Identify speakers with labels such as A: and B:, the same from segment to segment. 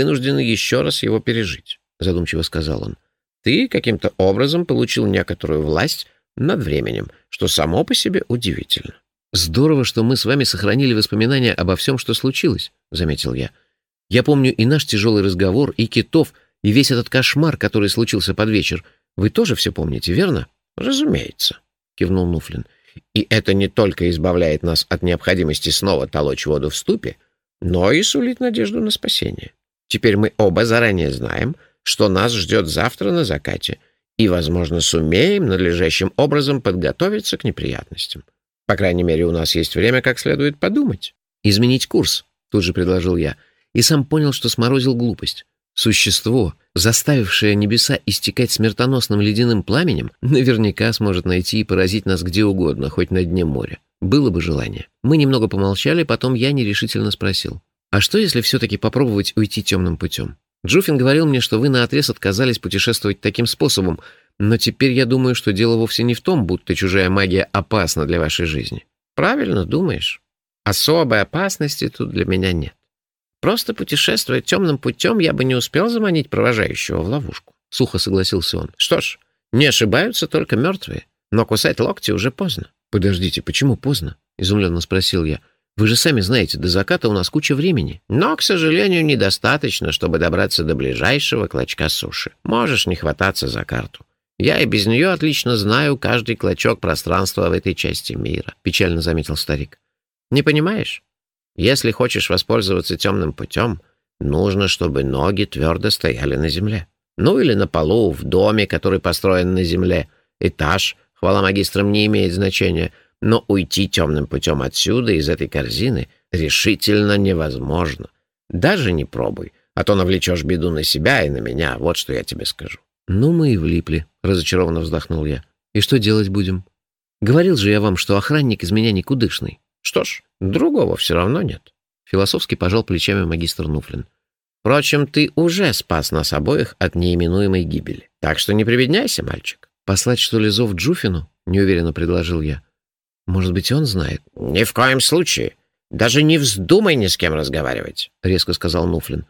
A: вынуждены еще раз его пережить», — задумчиво сказал он. «Ты каким-то образом получил некоторую власть над временем, что само по себе удивительно».
B: «Здорово, что мы с вами сохранили воспоминания обо всем, что случилось», — заметил я. «Я помню и наш тяжелый разговор, и китов, и весь этот кошмар, который случился под вечер. Вы тоже все помните, верно?»
A: «Разумеется», — кивнул Нуфлин. «И это не только избавляет нас от необходимости снова толочь воду в ступе, но и сулит надежду на спасение. Теперь мы оба заранее знаем, что нас ждет завтра на закате, и, возможно, сумеем надлежащим образом подготовиться к неприятностям. По крайней мере, у нас есть время как следует подумать.
B: «Изменить курс», — тут же предложил я, и сам понял, что сморозил глупость. Существо, заставившее небеса истекать смертоносным ледяным пламенем, наверняка сможет найти и поразить нас где угодно, хоть на дне моря. Было бы желание. Мы немного помолчали, потом я нерешительно спросил. «А что, если все-таки попробовать уйти темным путем? Джуфин говорил мне, что вы наотрез отказались путешествовать таким способом, но теперь я думаю, что дело вовсе не в том, будто чужая магия опасна для вашей жизни.
A: Правильно думаешь? Особой опасности тут для меня нет. Просто путешествуя темным путем, я бы не успел заманить провожающего в ловушку. Сухо согласился он. Что ж, не ошибаются только мертвые, но кусать локти уже поздно.
B: «Подождите, почему поздно?» — изумленно спросил я. «Вы же сами знаете, до заката у нас куча времени».
A: «Но, к сожалению, недостаточно, чтобы добраться до ближайшего клочка суши. Можешь не хвататься за карту. Я и без нее отлично знаю каждый клочок пространства в этой части мира», — печально заметил старик. «Не понимаешь? Если хочешь воспользоваться темным путем, нужно, чтобы ноги твердо стояли на земле. Ну или на полу, в доме, который построен на земле. Этаж, хвала магистрам, не имеет значения, но уйти темным путем отсюда, из этой корзины, решительно невозможно. Даже не пробуй, а то навлечешь беду на себя и на меня, вот что я тебе скажу».
B: «Ну, мы и влипли», — разочарованно вздохнул я. «И что делать будем? Говорил же я вам, что охранник из меня никудышный».
A: «Что ж, другого все равно нет», — философски пожал плечами магистр Нуфлин. «Впрочем, ты уже спас нас обоих от неименуемой гибели. Так что не прибедняйся, мальчик.
B: «Послать, что ли, зов Джуфину?» — неуверенно предложил я. «Может быть, он знает?»
A: «Ни в коем случае. Даже не вздумай ни с кем разговаривать», — резко сказал Нуфлин.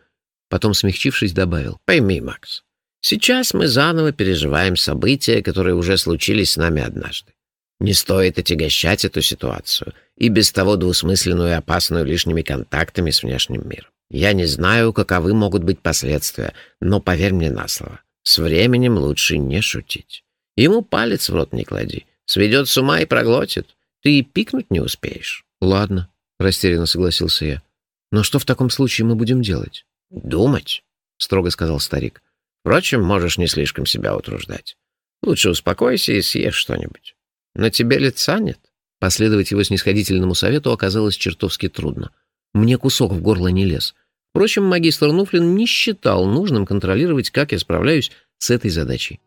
A: Потом, смягчившись, добавил. «Пойми, Макс, сейчас мы заново переживаем события, которые уже случились с нами однажды. Не стоит отягощать эту ситуацию, и без того двусмысленную и опасную лишними контактами с внешним миром. Я не знаю, каковы могут быть последствия, но поверь мне на слово, с временем лучше не шутить. Ему палец в рот не клади. Сведет с ума и проглотит. Ты и пикнуть не успеешь.
B: Ладно, растерянно согласился я. Но что в таком случае мы будем делать?
A: Думать, строго сказал старик. Впрочем, можешь не слишком себя утруждать. Лучше успокойся и съешь что-нибудь. На тебе лица нет.
B: Последовать его снисходительному совету оказалось чертовски трудно. Мне кусок в горло не лез. Впрочем, магистр Нуфлин не считал нужным контролировать, как я справляюсь с этой задачей.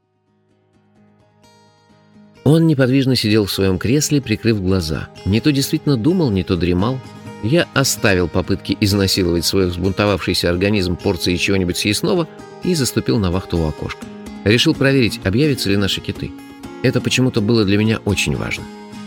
B: Он неподвижно сидел в своем кресле, прикрыв глаза. Не то действительно думал, не то дремал. Я оставил попытки изнасиловать свой взбунтовавшийся организм порцией чего-нибудь съестного и заступил на вахту у окошка. Решил проверить, объявятся ли наши киты. Это почему-то было для меня очень важно.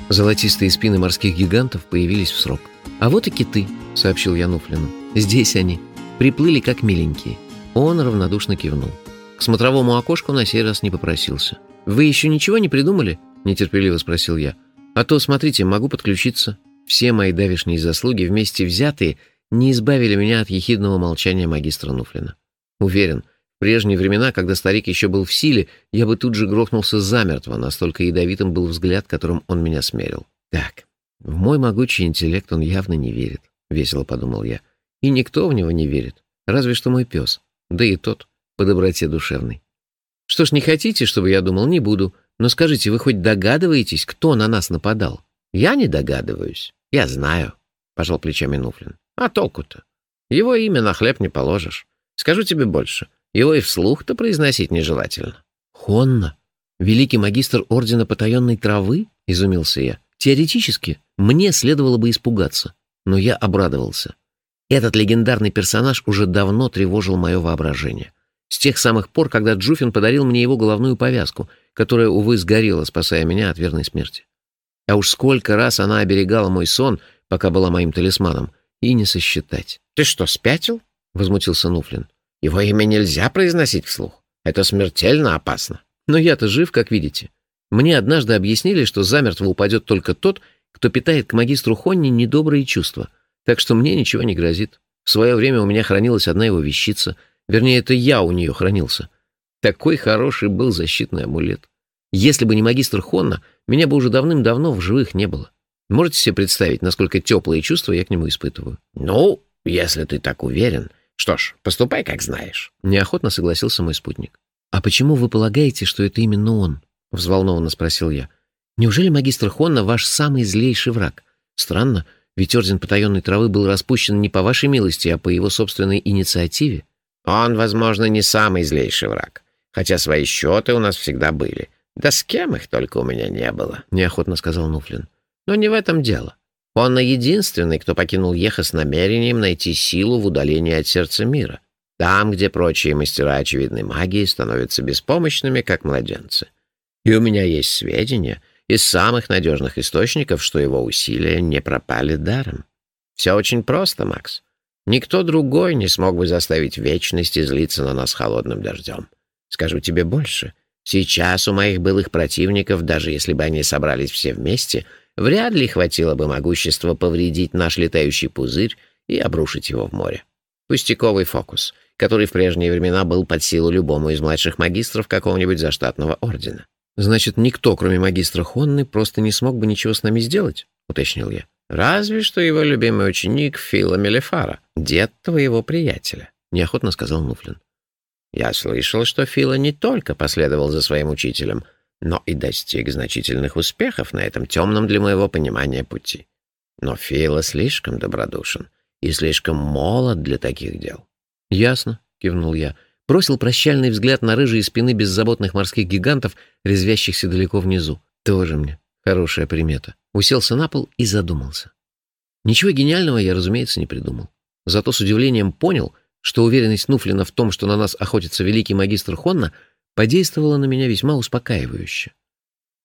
B: Золотистые спины морских гигантов появились в срок. «А вот и киты», — сообщил я Нуфлину. «Здесь они. Приплыли как миленькие». Он равнодушно кивнул. К смотровому окошку на сей раз не попросился. «Вы еще ничего не придумали?» — нетерпеливо спросил я. «А то, смотрите, могу подключиться». Все мои давешние заслуги, вместе взятые, не избавили меня от ехидного молчания магистра Нуфлина. Уверен, в прежние времена, когда старик еще был в силе, я бы тут же грохнулся замертво, настолько ядовитым был взгляд, которым он меня смерил. «Так, в мой могучий интеллект он явно не верит», — весело подумал я. «И никто в него не верит, разве что мой пес, да и тот по доброте душевной». Что ж, не хотите, чтобы я думал, не буду. Но скажите, вы хоть догадываетесь, кто на нас нападал?
A: Я не догадываюсь. Я знаю, — пожал плечами Нуфлин. А толку-то? Его имя на хлеб не положишь. Скажу тебе больше. Его и вслух-то произносить нежелательно.
B: Хонна? Великий магистр Ордена Потаенной Травы? — изумился я. Теоретически, мне следовало бы испугаться. Но я обрадовался. Этот легендарный персонаж уже давно тревожил мое воображение. С тех самых пор, когда Джуфин подарил мне его головную повязку, которая, увы, сгорела, спасая меня от верной смерти. А уж сколько раз она оберегала мой сон, пока была моим талисманом, и не сосчитать.
A: «Ты что, спятил?»
B: — возмутился Нуфлин.
A: Его имя нельзя произносить вслух. Это смертельно опасно.
B: Но я-то жив, как видите. Мне однажды объяснили, что замертво упадет только тот, кто питает к магистру Хонни недобрые чувства. Так что мне ничего не грозит. В свое время у меня хранилась одна его вещица. Вернее, это я у нее хранился. Такой хороший был защитный амулет. Если бы не магистр Хонна, меня бы уже давным-давно в живых не было. Можете себе представить, насколько теплые чувства я к нему испытываю?
A: Ну, если ты так уверен. Что ж, поступай, как знаешь.
B: Неохотно согласился мой спутник. А почему вы полагаете, что это именно он? Взволнованно спросил я. Неужели магистр Хонна ваш самый злейший враг? Странно, ведь орден потаенной травы был распущен не по вашей милости, а по его собственной инициативе.
A: Он, возможно, не самый злейший враг, хотя свои счеты у нас всегда были. Да с кем их только у меня не было, — неохотно сказал Нуфлин. Но не в этом дело. Он единственный, кто покинул Еха с намерением найти силу в удалении от сердца мира, там, где прочие мастера очевидной магии становятся беспомощными, как младенцы. И у меня есть сведения из самых надежных источников, что его усилия не пропали даром. Все очень просто, Макс. Никто другой не смог бы заставить вечность излиться на нас холодным дождем. Скажу тебе больше. Сейчас у моих былых противников, даже если бы они собрались все вместе, вряд ли хватило бы могущества повредить наш летающий пузырь и обрушить его в море. Пустяковый фокус, который в прежние времена был под силу любому из младших магистров какого-нибудь заштатного ордена.
B: «Значит, никто, кроме магистра Хонны, просто не смог бы ничего с нами сделать?» — уточнил я.
A: «Разве что его любимый ученик Фила Мелефара, дед твоего приятеля», — неохотно сказал Нуфлин. «Я слышал, что Фила не только последовал за своим учителем, но и достиг значительных успехов на этом темном для моего понимания пути. Но Фила слишком добродушен и слишком молод для таких дел».
B: «Ясно», — кивнул я бросил прощальный взгляд на рыжие спины беззаботных морских гигантов, резвящихся далеко внизу. Тоже мне хорошая примета. Уселся на пол и задумался. Ничего гениального я, разумеется, не придумал. Зато с удивлением понял, что уверенность Нуфлина в том, что на нас охотится великий магистр Хонна, подействовала на меня весьма успокаивающе.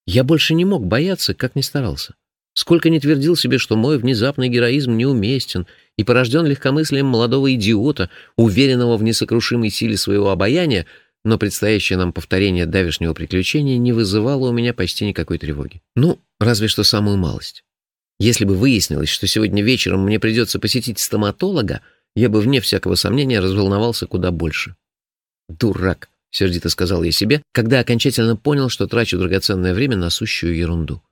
B: Я больше не мог бояться, как ни старался. Сколько ни твердил себе, что мой внезапный героизм неуместен и порожден легкомыслием молодого идиота, уверенного в несокрушимой силе своего обаяния, но предстоящее нам повторение давешнего приключения не вызывало у меня почти никакой тревоги. Ну, разве что самую малость. Если бы выяснилось, что сегодня вечером мне придется посетить стоматолога, я бы, вне всякого сомнения, разволновался куда больше. «Дурак», — сердито сказал я себе, когда окончательно понял, что трачу драгоценное время на сущую ерунду.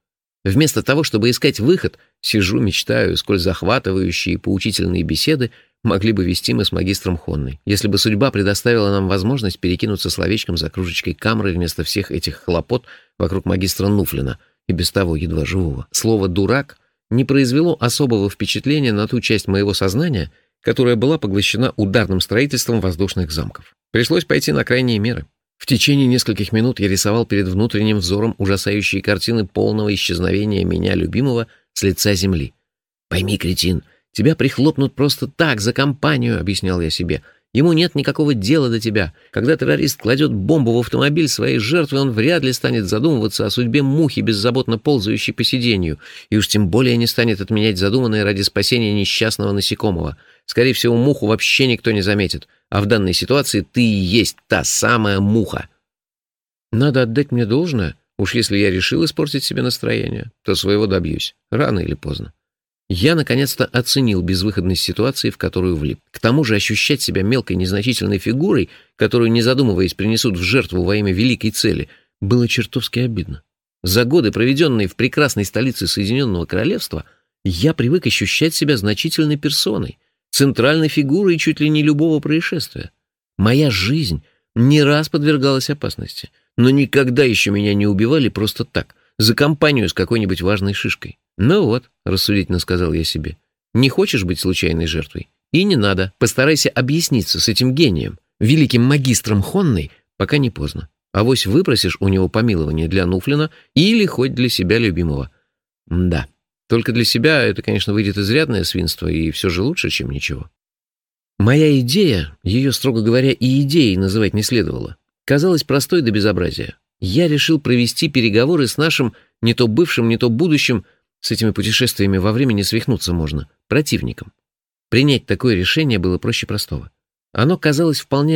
B: Вместо того, чтобы искать выход, сижу, мечтаю, сколь захватывающие и поучительные беседы могли бы вести мы с магистром Хонной, если бы судьба предоставила нам возможность перекинуться словечком за кружечкой камры вместо всех этих хлопот вокруг магистра Нуфлина и без того едва живого. Слово «дурак» не произвело особого впечатления на ту часть моего сознания, которая была поглощена ударным строительством воздушных замков. Пришлось пойти на крайние меры. В течение нескольких минут я рисовал перед внутренним взором ужасающие картины полного исчезновения меня, любимого, с лица земли. «Пойми, кретин, тебя прихлопнут просто так, за компанию», — объяснял я себе. «Ему нет никакого дела до тебя. Когда террорист кладет бомбу в автомобиль своей жертвы, он вряд ли станет задумываться о судьбе мухи, беззаботно ползающей по сиденью, и уж тем более не станет отменять задуманное ради спасения несчастного насекомого. Скорее всего, муху вообще никто не заметит. А в данной ситуации ты и есть та самая муха. Надо отдать мне должное. Уж если я решил испортить себе настроение, то своего добьюсь. Рано или поздно. Я наконец-то оценил безвыходность ситуации, в которую влип. К тому же ощущать себя мелкой незначительной фигурой, которую, не задумываясь, принесут в жертву во имя великой цели, было чертовски обидно. За годы, проведенные в прекрасной столице Соединенного Королевства, я привык ощущать себя значительной персоной — центральной фигурой чуть ли не любого происшествия. Моя жизнь не раз подвергалась опасности, но никогда еще меня не убивали просто так, за компанию с какой-нибудь важной шишкой. Ну вот, рассудительно сказал я себе, не хочешь быть случайной жертвой? И не надо, постарайся объясниться с этим гением, великим магистром Хонной, пока не поздно. Авось выпросишь у него помилование для Нуфлина или хоть для себя любимого. Да, только для себя это, конечно, выйдет изрядное свинство, и все же лучше, чем ничего. Моя идея, ее, строго говоря, и идеей называть не следовало, казалась простой до безобразия. Я решил провести переговоры с нашим не то бывшим, не то будущим, с этими путешествиями во времени свихнуться можно, противником. Принять такое решение было проще простого. Оно казалось вполне